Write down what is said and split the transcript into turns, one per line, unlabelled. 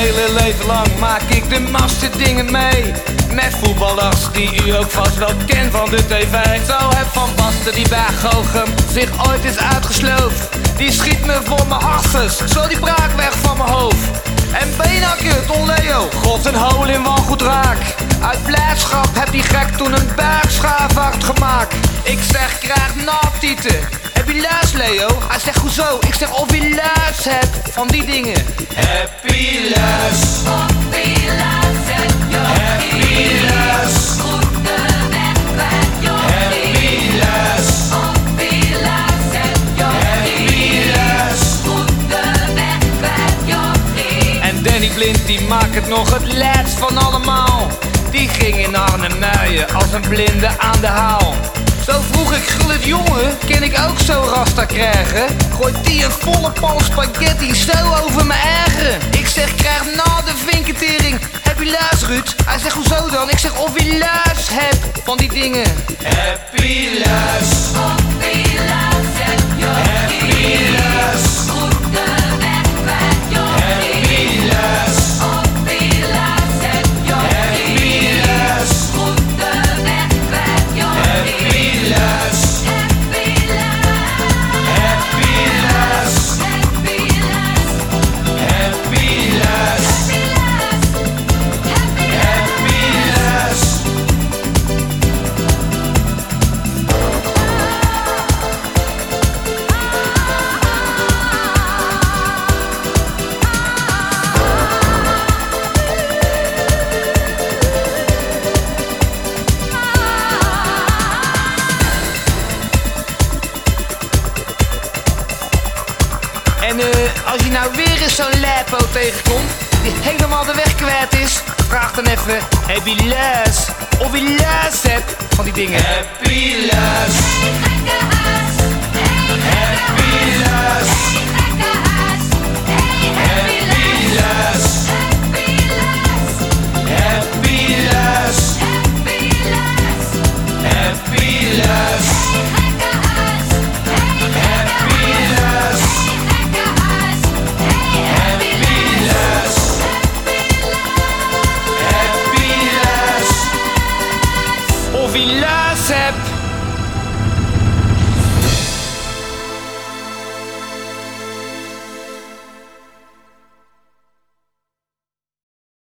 hele leven lang maak ik de master dingen mee. Met voetballers die u ook vast wel kent van de tv. Zo heb Van Basten die bij Gochem zich ooit is uitgesloofd. Die schiet me voor mijn harses, zo die braak weg van mijn hoofd. En Benakker, Don Leo, god een hol in wel goed raak. Uit blijdschap heb die gek toen een bergschaafwacht gemaakt. Ik zeg, krijg natieten. Heb je luis, Leo? Hij zegt, hoezo? Ik zeg, of je luis hebt van die dingen. Happy Lust. Happy Lust. Happy Goede weg kwijt. Happy Lust. Happy Lust. Happy Goede weg kwijt, joh. En Danny Blind die maakt het nog het laatst van allemaal. Die ging in Arnhem Muien als een blinde aan de haal. Zo vroeg ik, gullet jongen, kan ik ook zo rasta krijgen? Gooit die een volle pan spaghetti zo over me ergeren. Ik zeg, krijg na de vinketering. Heb je luis, Ruud? Hij zegt, hoezo dan? Ik zeg, of je luis hebt van die dingen. Happy luis. En eh, als je nou weer eens zo'n lapo tegenkomt die helemaal de weg kwijt is, vraag dan even: heb je les? Of je les hebt van die dingen? Happy les. Happy les. village.